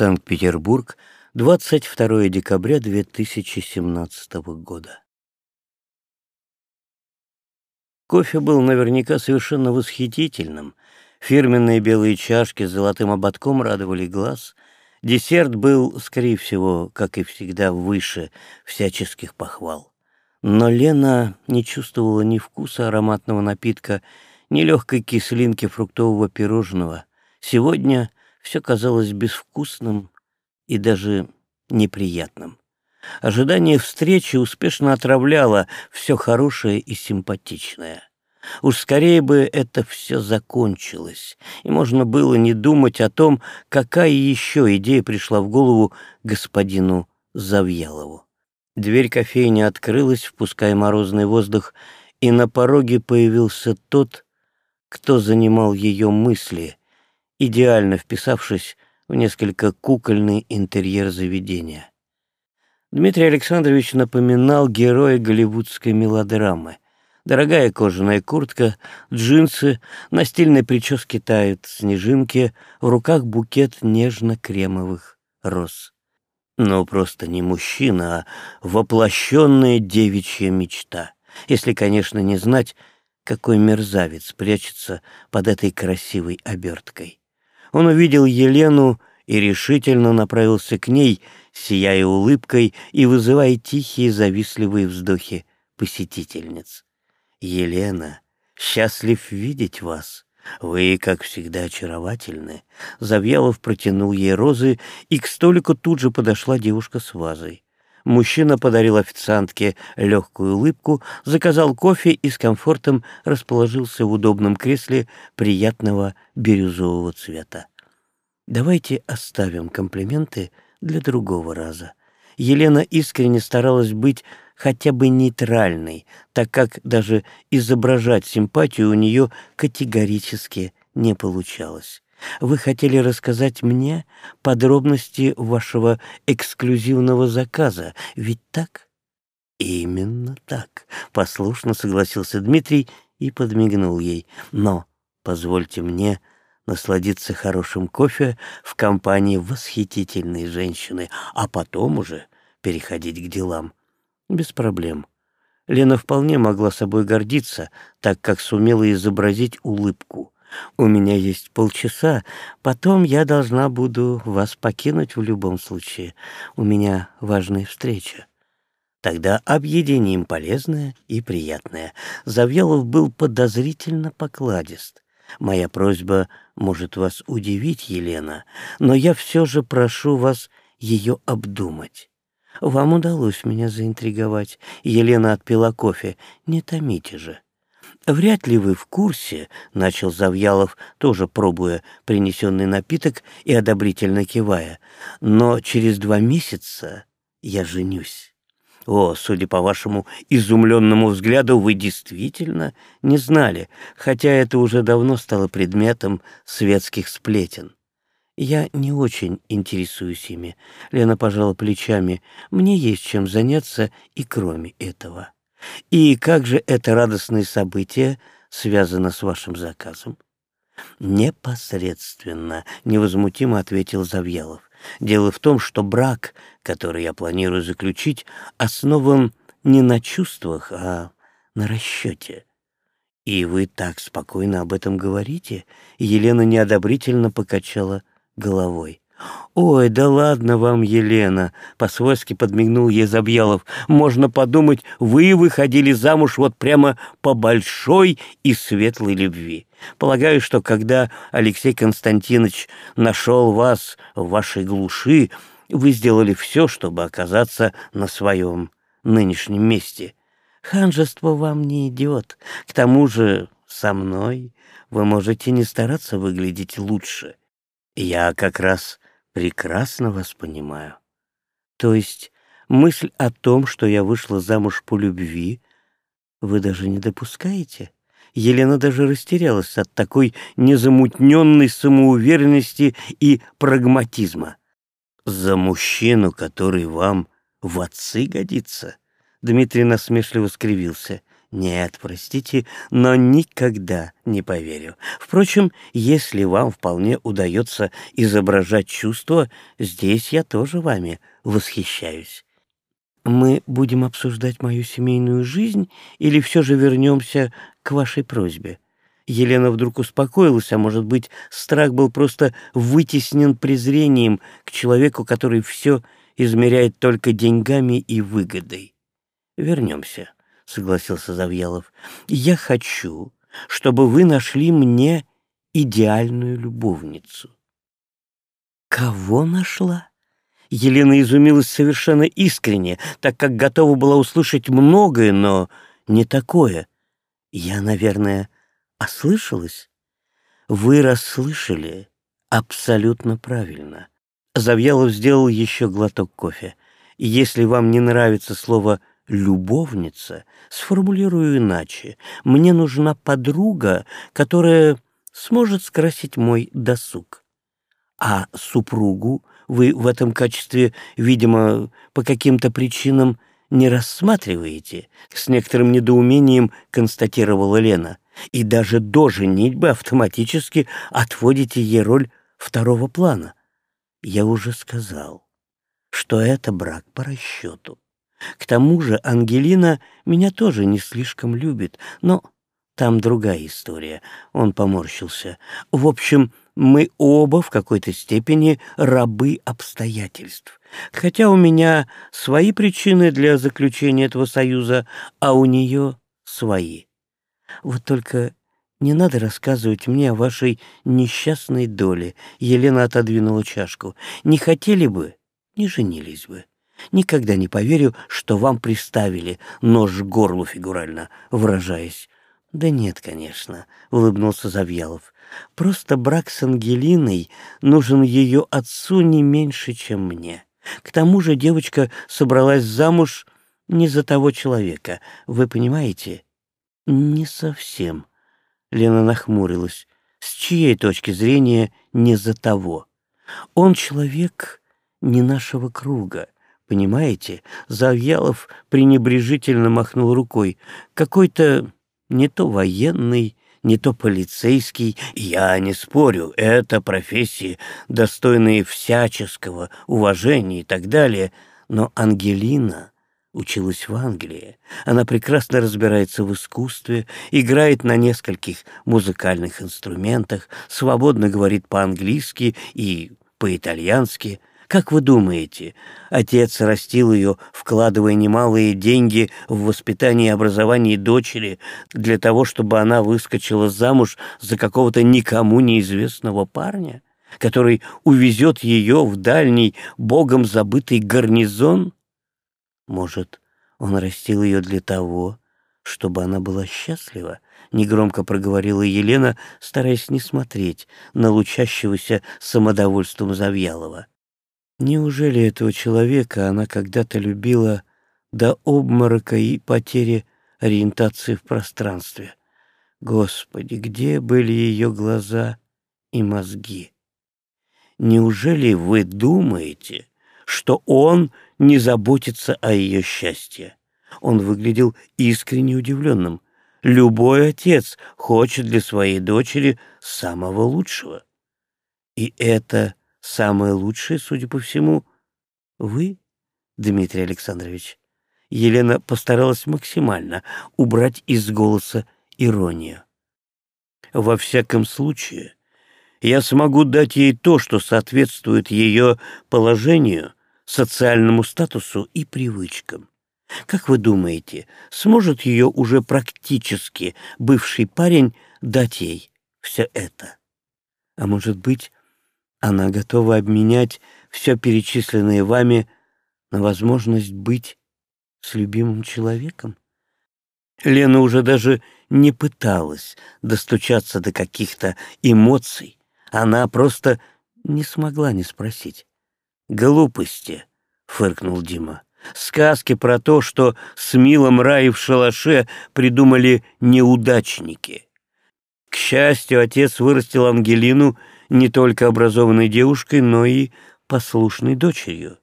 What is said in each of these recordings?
Санкт-Петербург, 22 декабря 2017 года. Кофе был наверняка совершенно восхитительным. Фирменные белые чашки с золотым ободком радовали глаз. Десерт был, скорее всего, как и всегда, выше всяческих похвал. Но Лена не чувствовала ни вкуса ароматного напитка, ни легкой кислинки фруктового пирожного. Сегодня все казалось безвкусным и даже неприятным. Ожидание встречи успешно отравляло все хорошее и симпатичное. Уж скорее бы это все закончилось, и можно было не думать о том, какая еще идея пришла в голову господину Завьялову. Дверь кофейни открылась, впуская морозный воздух, и на пороге появился тот, кто занимал ее мысли, идеально вписавшись в несколько кукольный интерьер заведения. Дмитрий Александрович напоминал героя голливудской мелодрамы. Дорогая кожаная куртка, джинсы, на стильной прическе тают снежинки, в руках букет нежно-кремовых роз. Но просто не мужчина, а воплощенная девичья мечта. Если, конечно, не знать, какой мерзавец прячется под этой красивой оберткой. Он увидел Елену и решительно направился к ней, сияя улыбкой и вызывая тихие завистливые вздохи посетительниц. «Елена, счастлив видеть вас. Вы, как всегда, очаровательны». Завьялов протянул ей розы, и к столику тут же подошла девушка с вазой. Мужчина подарил официантке легкую улыбку, заказал кофе и с комфортом расположился в удобном кресле приятного бирюзового цвета. Давайте оставим комплименты для другого раза. Елена искренне старалась быть хотя бы нейтральной, так как даже изображать симпатию у нее категорически не получалось. Вы хотели рассказать мне подробности вашего эксклюзивного заказа, ведь так? Именно так, послушно согласился Дмитрий и подмигнул ей. Но позвольте мне насладиться хорошим кофе в компании восхитительной женщины, а потом уже переходить к делам. Без проблем. Лена вполне могла собой гордиться, так как сумела изобразить улыбку. У меня есть полчаса, потом я должна буду вас покинуть в любом случае. У меня важная встреча. Тогда объединим полезное и приятное. Завьялов был подозрительно покладист. Моя просьба может вас удивить, Елена, но я все же прошу вас ее обдумать. Вам удалось меня заинтриговать. Елена отпила кофе. Не томите же. «Вряд ли вы в курсе», — начал Завьялов, тоже пробуя принесенный напиток и одобрительно кивая, «но через два месяца я женюсь». О, судя по вашему изумленному взгляду, вы действительно не знали, хотя это уже давно стало предметом светских сплетен. Я не очень интересуюсь ими. Лена пожала плечами. Мне есть чем заняться и кроме этого. И как же это радостное событие связано с вашим заказом? Непосредственно, невозмутимо ответил Завьялов. Дело в том, что брак, который я планирую заключить, основан не на чувствах, а на расчете. И вы так спокойно об этом говорите? Елена неодобрительно покачала головой. «Ой, да ладно вам, Елена!» — по-свойски подмигнул ей Забьялов. «Можно подумать, вы выходили замуж вот прямо по большой и светлой любви. Полагаю, что когда Алексей Константинович нашел вас в вашей глуши, вы сделали все, чтобы оказаться на своем нынешнем месте. Ханжество вам не идет. К тому же со мной вы можете не стараться выглядеть лучше. Я как раз прекрасно вас понимаю. То есть мысль о том, что я вышла замуж по любви, вы даже не допускаете? Елена даже растерялась от такой незамутненной самоуверенности и прагматизма. За мужчину, который вам в отцы годится? Дмитрий насмешливо скривился. Нет, простите, но никогда не поверю. Впрочем, если вам вполне удается изображать чувства, здесь я тоже вами восхищаюсь. Мы будем обсуждать мою семейную жизнь или все же вернемся к вашей просьбе? Елена вдруг успокоилась, а может быть, страх был просто вытеснен презрением к человеку, который все измеряет только деньгами и выгодой. Вернемся согласился Завьялов. «Я хочу, чтобы вы нашли мне идеальную любовницу». «Кого нашла?» Елена изумилась совершенно искренне, так как готова была услышать многое, но не такое. Я, наверное, ослышалась? Вы расслышали абсолютно правильно. Завьялов сделал еще глоток кофе. Если вам не нравится слово любовница, сформулирую иначе. Мне нужна подруга, которая сможет скрасить мой досуг. А супругу вы в этом качестве, видимо, по каким-то причинам не рассматриваете, с некоторым недоумением констатировала Лена. И даже до женитьбы автоматически отводите ей роль второго плана. Я уже сказал, что это брак по расчету. К тому же Ангелина меня тоже не слишком любит, но там другая история. Он поморщился. В общем, мы оба в какой-то степени рабы обстоятельств. Хотя у меня свои причины для заключения этого союза, а у нее свои. Вот только не надо рассказывать мне о вашей несчастной доле. Елена отодвинула чашку. Не хотели бы, не женились бы. Никогда не поверю, что вам приставили нож к горлу фигурально, выражаясь. Да нет, конечно, улыбнулся Завьялов. Просто брак с Ангелиной нужен ее отцу не меньше, чем мне. К тому же девочка собралась замуж не за того человека. Вы понимаете? Не совсем. Лена нахмурилась. С чьей точки зрения не за того? Он человек не нашего круга. Понимаете, Завьялов пренебрежительно махнул рукой. Какой-то не то военный, не то полицейский. Я не спорю, это профессии, достойные всяческого уважения и так далее. Но Ангелина училась в Англии. Она прекрасно разбирается в искусстве, играет на нескольких музыкальных инструментах, свободно говорит по-английски и по-итальянски — как вы думаете, отец растил ее, вкладывая немалые деньги в воспитание и образование дочери для того, чтобы она выскочила замуж за какого-то никому неизвестного парня, который увезет ее в дальний, богом забытый гарнизон? Может, он растил ее для того, чтобы она была счастлива? Негромко проговорила Елена, стараясь не смотреть на лучащегося самодовольством Завьялова. Неужели этого человека она когда-то любила до обморока и потери ориентации в пространстве? Господи, где были ее глаза и мозги? Неужели вы думаете, что он не заботится о ее счастье? Он выглядел искренне удивленным. Любой отец хочет для своей дочери самого лучшего. И это Самое лучшее, судя по всему, вы, Дмитрий Александрович. Елена постаралась максимально убрать из голоса иронию. Во всяком случае, я смогу дать ей то, что соответствует ее положению, социальному статусу и привычкам. Как вы думаете, сможет ее уже практически бывший парень дать ей все это? А может быть, она готова обменять все перечисленное вами на возможность быть с любимым человеком? Лена уже даже не пыталась достучаться до каких-то эмоций. Она просто не смогла не спросить. «Глупости», — фыркнул Дима. «Сказки про то, что с милым рай в шалаше придумали неудачники». К счастью, отец вырастил Ангелину не только образованной девушкой, но и послушной дочерью.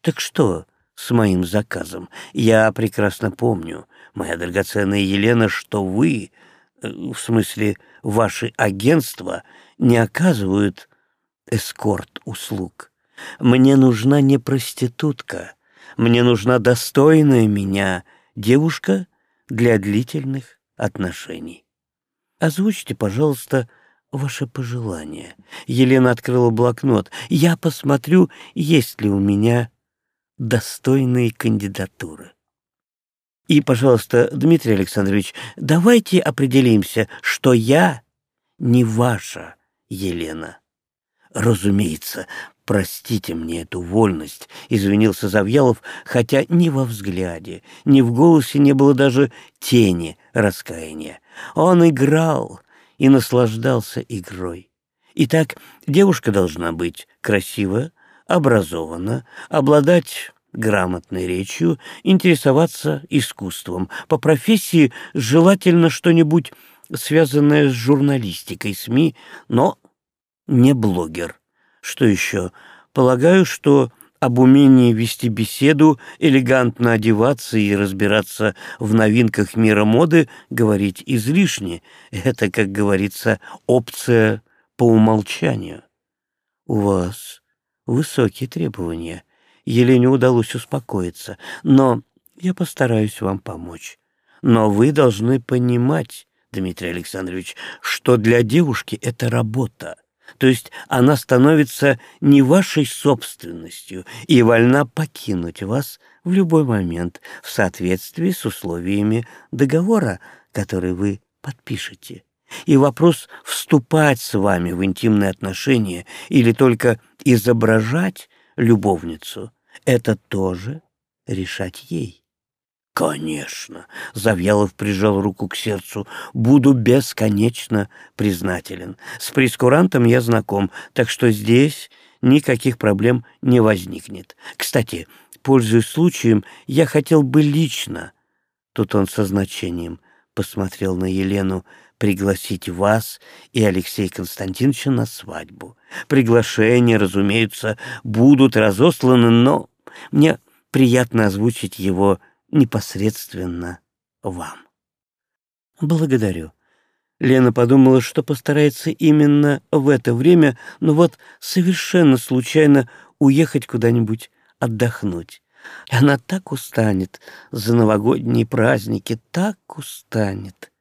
Так что с моим заказом? Я прекрасно помню, моя драгоценная Елена, что вы, э, в смысле ваши агентства, не оказывают эскорт-услуг. Мне нужна не проститутка, мне нужна достойная меня девушка для длительных отношений. Озвучьте, пожалуйста, ваше пожелание. Елена открыла блокнот. Я посмотрю, есть ли у меня достойные кандидатуры. И, пожалуйста, Дмитрий Александрович, давайте определимся, что я не ваша Елена. Разумеется, простите мне эту вольность, извинился Завьялов, хотя ни во взгляде, ни в голосе не было даже тени раскаяния. Он играл и наслаждался игрой. Итак, девушка должна быть красивая, образована, обладать грамотной речью, интересоваться искусством. По профессии желательно что-нибудь связанное с журналистикой СМИ, но не блогер. Что еще? Полагаю, что об умении вести беседу, элегантно одеваться и разбираться в новинках мира моды говорить излишне. Это, как говорится, опция по умолчанию. У вас высокие требования. Елене удалось успокоиться, но я постараюсь вам помочь. Но вы должны понимать, Дмитрий Александрович, что для девушки это работа то есть она становится не вашей собственностью и вольна покинуть вас в любой момент в соответствии с условиями договора, который вы подпишете. И вопрос вступать с вами в интимные отношения или только изображать любовницу — это тоже решать ей. «Конечно!» — Завьялов прижал руку к сердцу. «Буду бесконечно признателен. С прескурантом я знаком, так что здесь никаких проблем не возникнет. Кстати, пользуясь случаем, я хотел бы лично...» Тут он со значением посмотрел на Елену пригласить вас и Алексея Константиновича на свадьбу. Приглашения, разумеется, будут разосланы, но мне приятно озвучить его непосредственно вам. Благодарю. Лена подумала, что постарается именно в это время, но вот совершенно случайно уехать куда-нибудь отдохнуть. Она так устанет за новогодние праздники, так устанет.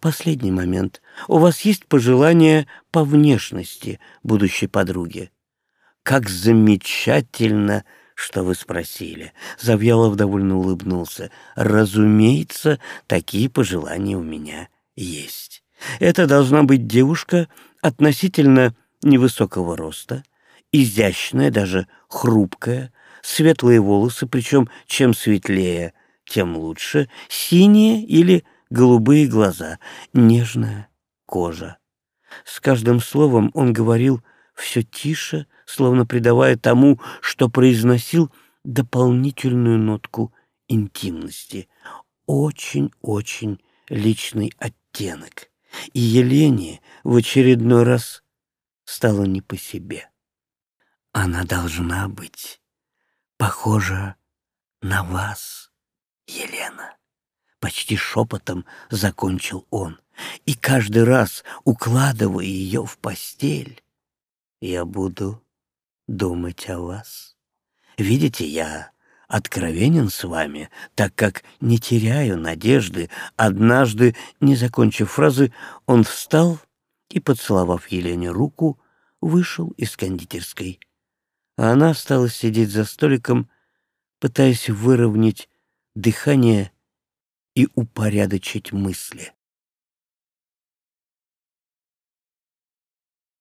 Последний момент. У вас есть пожелания по внешности будущей подруги? Как замечательно что вы спросили. Завьялов довольно улыбнулся. Разумеется, такие пожелания у меня есть. Это должна быть девушка относительно невысокого роста, изящная, даже хрупкая, светлые волосы, причем чем светлее, тем лучше, синие или голубые глаза, нежная кожа. С каждым словом он говорил все тише, словно придавая тому, что произносил, дополнительную нотку интимности. Очень-очень личный оттенок. И Елене в очередной раз стало не по себе. Она должна быть похожа на вас, Елена. Почти шепотом закончил он. И каждый раз, укладывая ее в постель, я буду думать о вас. Видите, я откровенен с вами, так как не теряю надежды. Однажды, не закончив фразы, он встал и, поцеловав Елене руку, вышел из кондитерской. А она осталась сидеть за столиком, пытаясь выровнять дыхание и упорядочить мысли.